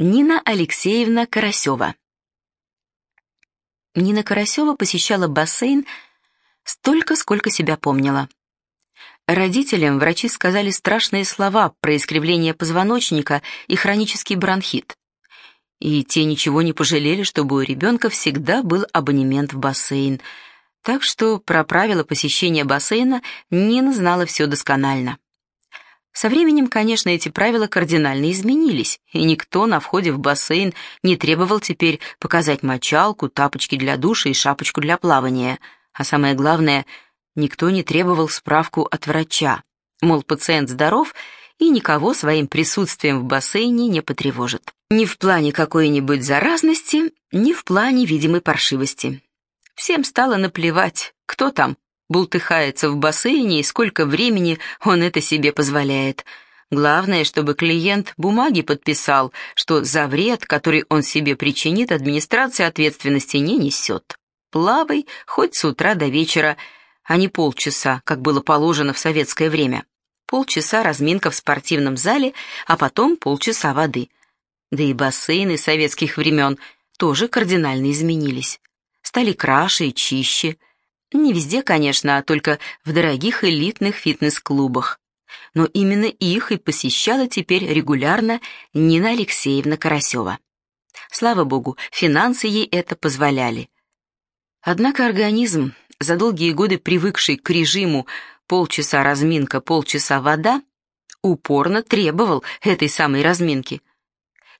Нина Алексеевна Карасева Нина Карасева посещала бассейн столько, сколько себя помнила. Родителям врачи сказали страшные слова про искривление позвоночника и хронический бронхит. И те ничего не пожалели, чтобы у ребенка всегда был абонемент в бассейн. Так что про правила посещения бассейна Нина знала все досконально. Со временем, конечно, эти правила кардинально изменились, и никто на входе в бассейн не требовал теперь показать мочалку, тапочки для душа и шапочку для плавания. А самое главное, никто не требовал справку от врача. Мол, пациент здоров и никого своим присутствием в бассейне не потревожит. Ни в плане какой-нибудь заразности, ни в плане видимой паршивости. Всем стало наплевать, кто там, бултыхается в бассейне и сколько времени он это себе позволяет. Главное, чтобы клиент бумаги подписал, что за вред, который он себе причинит, администрация ответственности не несет. Плавай хоть с утра до вечера, а не полчаса, как было положено в советское время. Полчаса разминка в спортивном зале, а потом полчаса воды. Да и бассейны советских времен тоже кардинально изменились. Стали краше и чище – не везде, конечно, а только в дорогих элитных фитнес-клубах. Но именно их и посещала теперь регулярно Нина Алексеевна Карасева. Слава богу, финансы ей это позволяли. Однако организм, за долгие годы привыкший к режиму полчаса разминка, полчаса вода, упорно требовал этой самой разминки.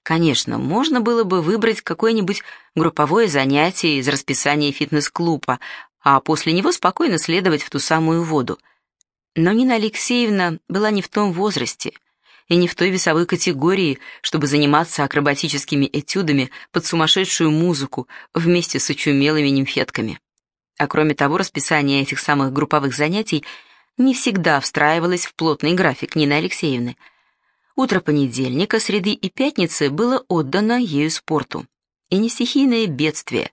Конечно, можно было бы выбрать какое-нибудь групповое занятие из расписания фитнес-клуба, а после него спокойно следовать в ту самую воду. Но Нина Алексеевна была не в том возрасте и не в той весовой категории, чтобы заниматься акробатическими этюдами под сумасшедшую музыку вместе с очумелыми нимфетками. А кроме того, расписание этих самых групповых занятий не всегда встраивалось в плотный график Нины Алексеевны. Утро понедельника, среды и пятницы было отдано ею спорту. И не стихийное бедствие,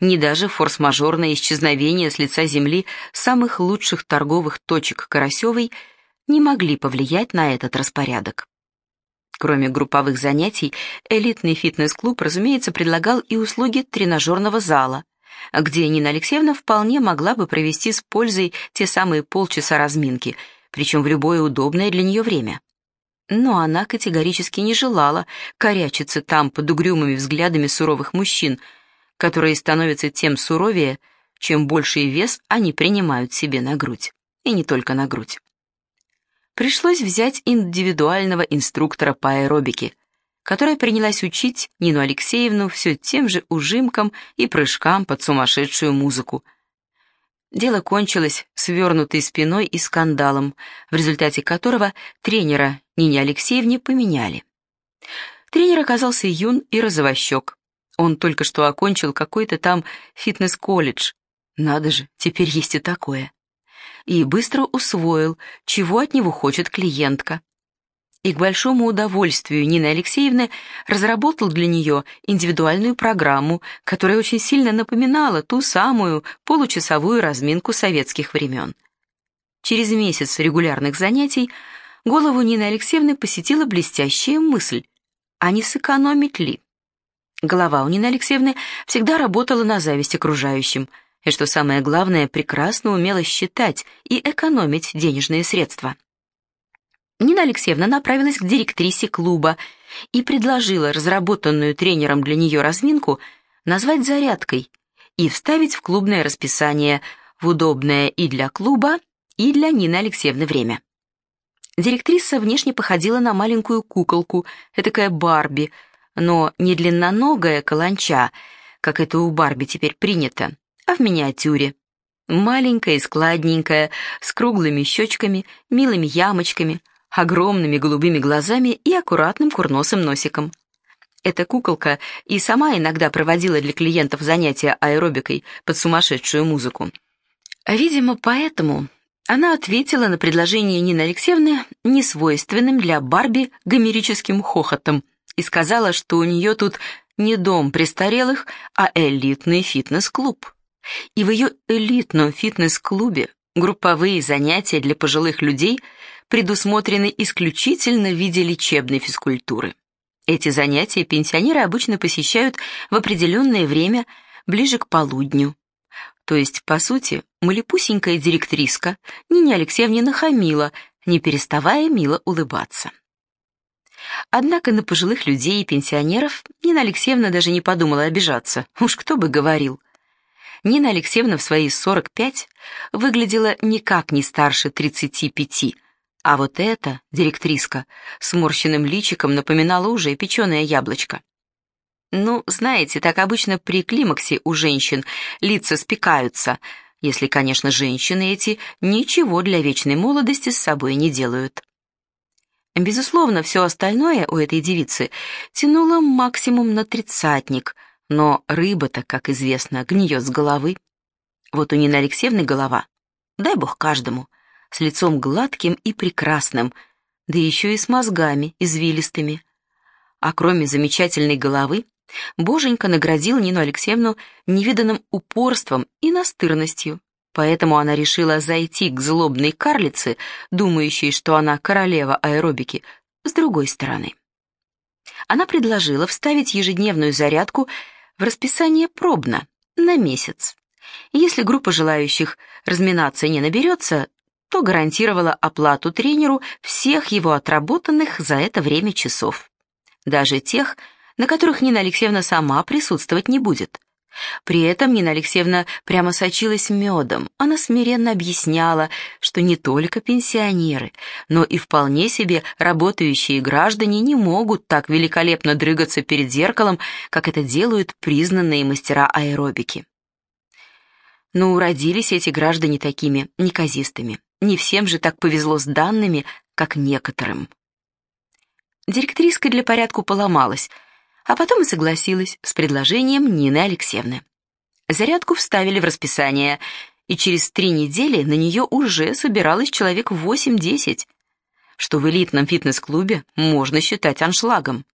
ни даже форс-мажорное исчезновение с лица земли самых лучших торговых точек Карасевой не могли повлиять на этот распорядок. Кроме групповых занятий, элитный фитнес-клуб, разумеется, предлагал и услуги тренажерного зала, где Нина Алексеевна вполне могла бы провести с пользой те самые полчаса разминки, причем в любое удобное для нее время. Но она категорически не желала корячиться там под угрюмыми взглядами суровых мужчин – которые становятся тем суровее, чем больший вес они принимают себе на грудь. И не только на грудь. Пришлось взять индивидуального инструктора по аэробике, которая принялась учить Нину Алексеевну все тем же ужимкам и прыжкам под сумасшедшую музыку. Дело кончилось свернутой спиной и скандалом, в результате которого тренера Нине Алексеевне поменяли. Тренер оказался юн и розовощек, он только что окончил какой-то там фитнес-колледж. Надо же, теперь есть и такое. И быстро усвоил, чего от него хочет клиентка. И к большому удовольствию Нины Алексеевны разработал для нее индивидуальную программу, которая очень сильно напоминала ту самую получасовую разминку советских времен. Через месяц регулярных занятий голову Нины Алексеевны посетила блестящая мысль, а не сэкономить ли? Голова у Нины Алексеевны всегда работала на зависть окружающим, и, что самое главное, прекрасно умела считать и экономить денежные средства. Нина Алексеевна направилась к директрисе клуба и предложила разработанную тренером для нее разминку назвать зарядкой и вставить в клубное расписание в удобное и для клуба, и для Нины Алексеевны время. Директриса внешне походила на маленькую куколку, этакая Барби — но не длинноногая каланча, как это у Барби теперь принято, а в миниатюре. Маленькая и складненькая, с круглыми щечками, милыми ямочками, огромными голубыми глазами и аккуратным курносым носиком. Эта куколка и сама иногда проводила для клиентов занятия аэробикой под сумасшедшую музыку. Видимо, поэтому она ответила на предложение Нины Алексеевны несвойственным для Барби гомерическим хохотом, и сказала, что у нее тут не дом престарелых, а элитный фитнес-клуб. И в ее элитном фитнес-клубе групповые занятия для пожилых людей предусмотрены исключительно в виде лечебной физкультуры. Эти занятия пенсионеры обычно посещают в определенное время, ближе к полудню. То есть, по сути, малепусенькая директриска Нине Алексеевне нахамила, не переставая мило улыбаться. Однако на пожилых людей и пенсионеров Нина Алексеевна даже не подумала обижаться, уж кто бы говорил. Нина Алексеевна в свои 45 выглядела никак не старше 35, а вот эта, директриска, с морщенным личиком напоминала уже печеное яблочко. Ну, знаете, так обычно при климаксе у женщин лица спекаются, если, конечно, женщины эти ничего для вечной молодости с собой не делают. Безусловно, все остальное у этой девицы тянуло максимум на тридцатник, но рыба-то, как известно, гниет с головы. Вот у Нины Алексеевны голова, дай бог каждому, с лицом гладким и прекрасным, да еще и с мозгами извилистыми. А кроме замечательной головы, Боженька наградил Нину Алексеевну невиданным упорством и настырностью. Поэтому она решила зайти к злобной карлице, думающей, что она королева аэробики, с другой стороны. Она предложила вставить ежедневную зарядку в расписание пробно, на месяц. Если группа желающих разминаться не наберется, то гарантировала оплату тренеру всех его отработанных за это время часов. Даже тех, на которых Нина Алексеевна сама присутствовать не будет. При этом Нина Алексеевна прямо сочилась медом. Она смиренно объясняла, что не только пенсионеры, но и вполне себе работающие граждане не могут так великолепно дрыгаться перед зеркалом, как это делают признанные мастера аэробики. Но уродились эти граждане такими неказистыми. Не всем же так повезло с данными, как некоторым. Директриска для порядку поломалась — а потом и согласилась с предложением Нины Алексеевны. Зарядку вставили в расписание, и через три недели на нее уже собиралось человек 8-10, что в элитном фитнес-клубе можно считать аншлагом.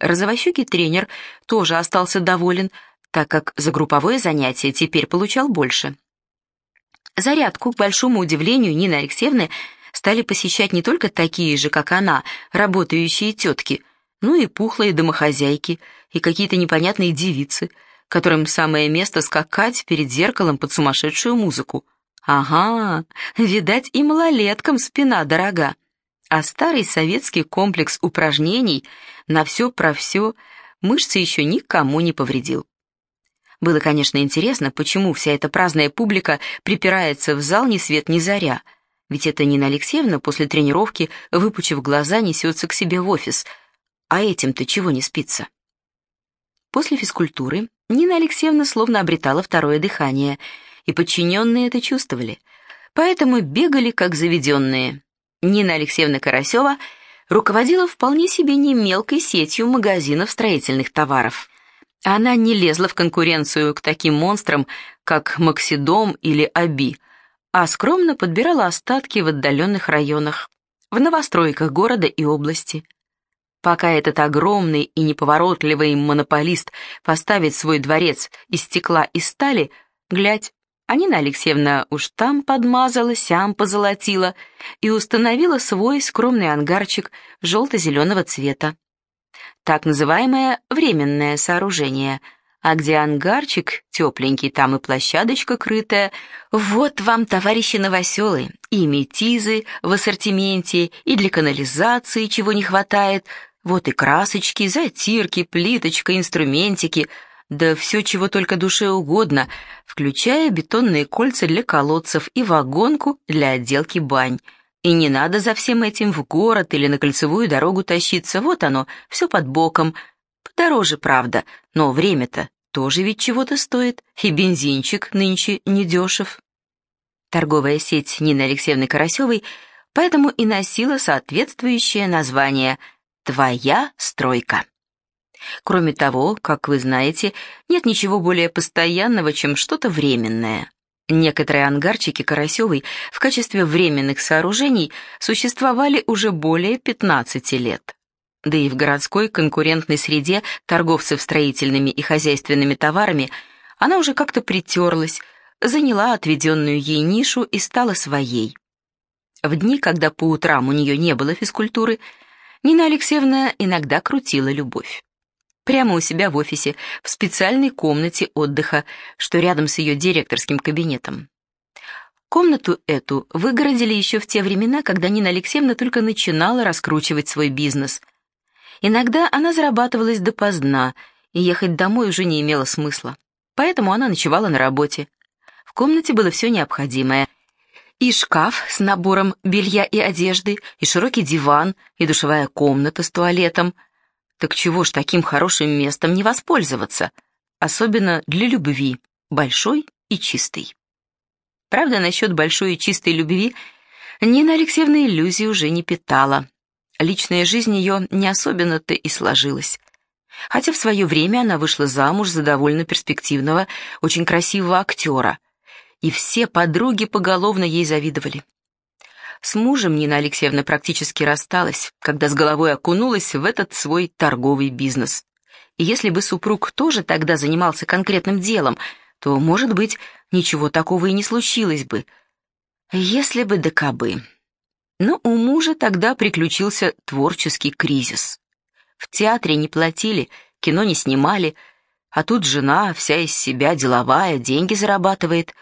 Розовощекий тренер тоже остался доволен, так как за групповое занятие теперь получал больше. Зарядку, к большому удивлению Нины Алексеевны, стали посещать не только такие же, как она, работающие тетки – ну и пухлые домохозяйки, и какие-то непонятные девицы, которым самое место скакать перед зеркалом под сумасшедшую музыку. Ага, видать, и малолеткам спина дорога. А старый советский комплекс упражнений на все про все мышцы еще никому не повредил. Было, конечно, интересно, почему вся эта праздная публика припирается в зал ни свет ни заря. Ведь это Нина Алексеевна после тренировки, выпучив глаза, несется к себе в офис — а этим-то чего не спится? После физкультуры Нина Алексеевна словно обретала второе дыхание, и подчиненные это чувствовали, поэтому бегали как заведенные. Нина Алексеевна Карасева руководила вполне себе не мелкой сетью магазинов строительных товаров. Она не лезла в конкуренцию к таким монстрам, как Максидом или Аби, а скромно подбирала остатки в отдаленных районах, в новостройках города и области. Пока этот огромный и неповоротливый монополист поставит свой дворец из стекла и стали, глядь, а Нина Алексеевна уж там подмазала, сям позолотила и установила свой скромный ангарчик желто-зеленого цвета. Так называемое временное сооружение, а где ангарчик тепленький, там и площадочка крытая. Вот вам, товарищи новоселы, и метизы в ассортименте, и для канализации чего не хватает — вот и красочки, затирки, плиточка, инструментики, да все, чего только душе угодно, включая бетонные кольца для колодцев и вагонку для отделки бань. И не надо за всем этим в город или на кольцевую дорогу тащиться, вот оно, все под боком. Подороже, правда, но время-то тоже ведь чего-то стоит, и бензинчик нынче недешев. Торговая сеть Нины Алексеевны Карасевой поэтому и носила соответствующее название – Твоя стройка. Кроме того, как вы знаете, нет ничего более постоянного, чем что-то временное. Некоторые ангарчики Карасевой в качестве временных сооружений существовали уже более 15 лет. Да и в городской конкурентной среде торговцев строительными и хозяйственными товарами она уже как-то притерлась, заняла отведенную ей нишу и стала своей. В дни, когда по утрам у нее не было физкультуры, Нина Алексеевна иногда крутила любовь. Прямо у себя в офисе, в специальной комнате отдыха, что рядом с ее директорским кабинетом. Комнату эту выгородили еще в те времена, когда Нина Алексеевна только начинала раскручивать свой бизнес. Иногда она зарабатывалась допоздна, и ехать домой уже не имело смысла. Поэтому она ночевала на работе. В комнате было все необходимое. И шкаф с набором белья и одежды, и широкий диван, и душевая комната с туалетом. Так чего ж таким хорошим местом не воспользоваться? Особенно для любви, большой и чистой. Правда, насчет большой и чистой любви Нина Алексеевна иллюзий уже не питала. Личная жизнь ее не особенно-то и сложилась. Хотя в свое время она вышла замуж за довольно перспективного, очень красивого актера, и все подруги поголовно ей завидовали. С мужем Нина Алексеевна практически рассталась, когда с головой окунулась в этот свой торговый бизнес. И если бы супруг тоже тогда занимался конкретным делом, то, может быть, ничего такого и не случилось бы. Если бы да кабы. Но у мужа тогда приключился творческий кризис. В театре не платили, кино не снимали, а тут жена, вся из себя деловая, деньги зарабатывает.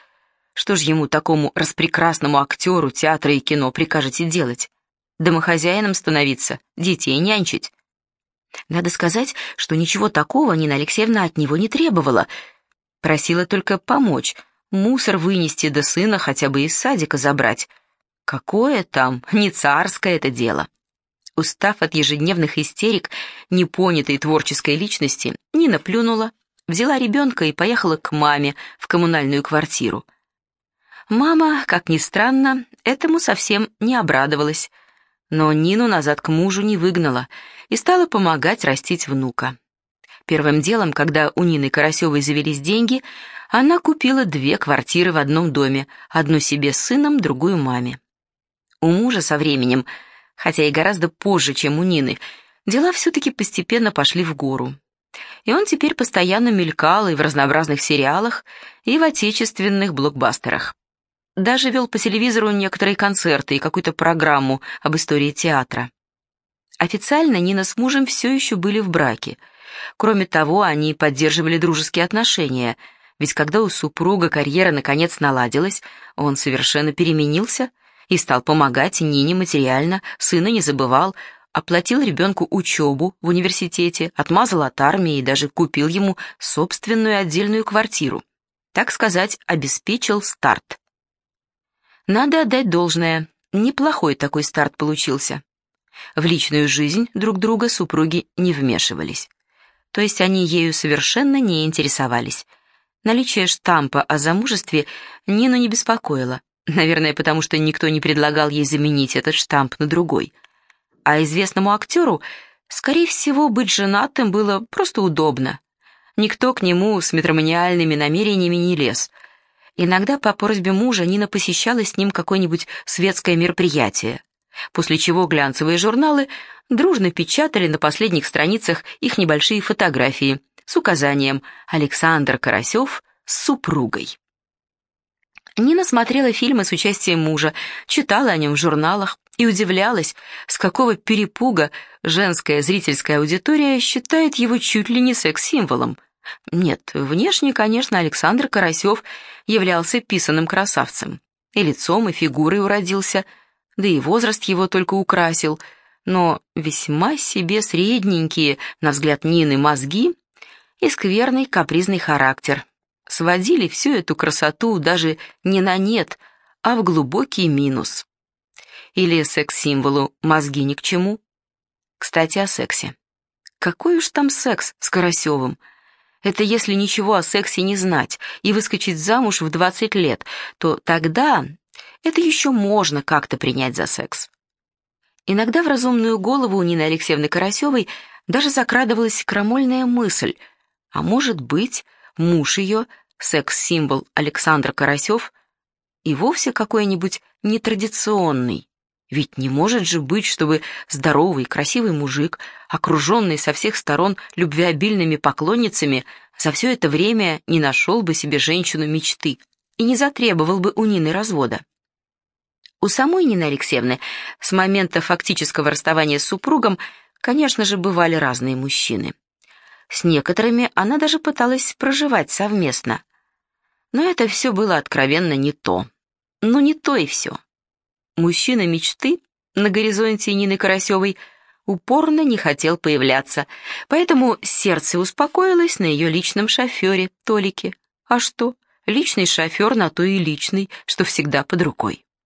Что ж ему, такому распрекрасному актеру театра и кино, прикажете делать? Домохозяином становиться, детей нянчить? Надо сказать, что ничего такого Нина Алексеевна от него не требовала. Просила только помочь, мусор вынести до сына хотя бы из садика забрать. Какое там, не царское это дело. Устав от ежедневных истерик непонятой творческой личности, Нина плюнула, взяла ребенка и поехала к маме в коммунальную квартиру. Мама, как ни странно, этому совсем не обрадовалась, но Нину назад к мужу не выгнала и стала помогать растить внука. Первым делом, когда у Нины Карасевой завелись деньги, она купила две квартиры в одном доме, одну себе с сыном, другую маме. У мужа со временем – хотя и гораздо позже, чем у Нины, дела все-таки постепенно пошли в гору. И он теперь постоянно мелькал и в разнообразных сериалах, и в отечественных блокбастерах. Даже вел по телевизору некоторые концерты и какую-то программу об истории театра. Официально Нина с мужем все еще были в браке. Кроме того, они поддерживали дружеские отношения, ведь когда у супруга карьера наконец наладилась, он совершенно переменился – и стал помогать Нине материально, сына не забывал, оплатил ребенку учебу в университете, отмазал от армии и даже купил ему собственную отдельную квартиру. Так сказать, обеспечил старт. Надо отдать должное, неплохой такой старт получился. В личную жизнь друг друга супруги не вмешивались. То есть они ею совершенно не интересовались. Наличие штампа о замужестве Нину не беспокоило. Наверное, потому что никто не предлагал ей заменить этот штамп на другой. А известному актеру, скорее всего, быть женатым было просто удобно. Никто к нему с метроманиальными намерениями не лез. Иногда по просьбе мужа Нина посещала с ним какое-нибудь светское мероприятие, после чего глянцевые журналы дружно печатали на последних страницах их небольшие фотографии с указанием «Александр Карасев с супругой». Нина смотрела фильмы с участием мужа, читала о нем в журналах и удивлялась, с какого перепуга женская зрительская аудитория считает его чуть ли не секс-символом. Нет, внешне, конечно, Александр Карасев являлся писанным красавцем. И лицом, и фигурой уродился, да и возраст его только украсил, но весьма себе средненькие, на взгляд Нины, мозги и скверный капризный характер, сводили всю эту красоту даже не на нет, а в глубокий минус. Или секс-символу мозги ни к чему. Кстати, о сексе. Какой уж там секс с Карасевым? Это если ничего о сексе не знать и выскочить замуж в 20 лет, то тогда это еще можно как-то принять за секс. Иногда в разумную голову у Нины Алексеевны Карасевой даже закрадывалась крамольная мысль, а может быть, муж ее секс-символ Александр Карасев и вовсе какой-нибудь нетрадиционный. Ведь не может же быть, чтобы здоровый, красивый мужик, окруженный со всех сторон любвеобильными поклонницами, за все это время не нашел бы себе женщину мечты и не затребовал бы у Нины развода. У самой Нины Алексеевны с момента фактического расставания с супругом, конечно же, бывали разные мужчины. С некоторыми она даже пыталась проживать совместно. Но это все было откровенно не то. Ну, не то и все. Мужчина мечты на горизонте Нины Карасевой упорно не хотел появляться, поэтому сердце успокоилось на ее личном шофере, Толике. А что? Личный шофер на то и личный, что всегда под рукой.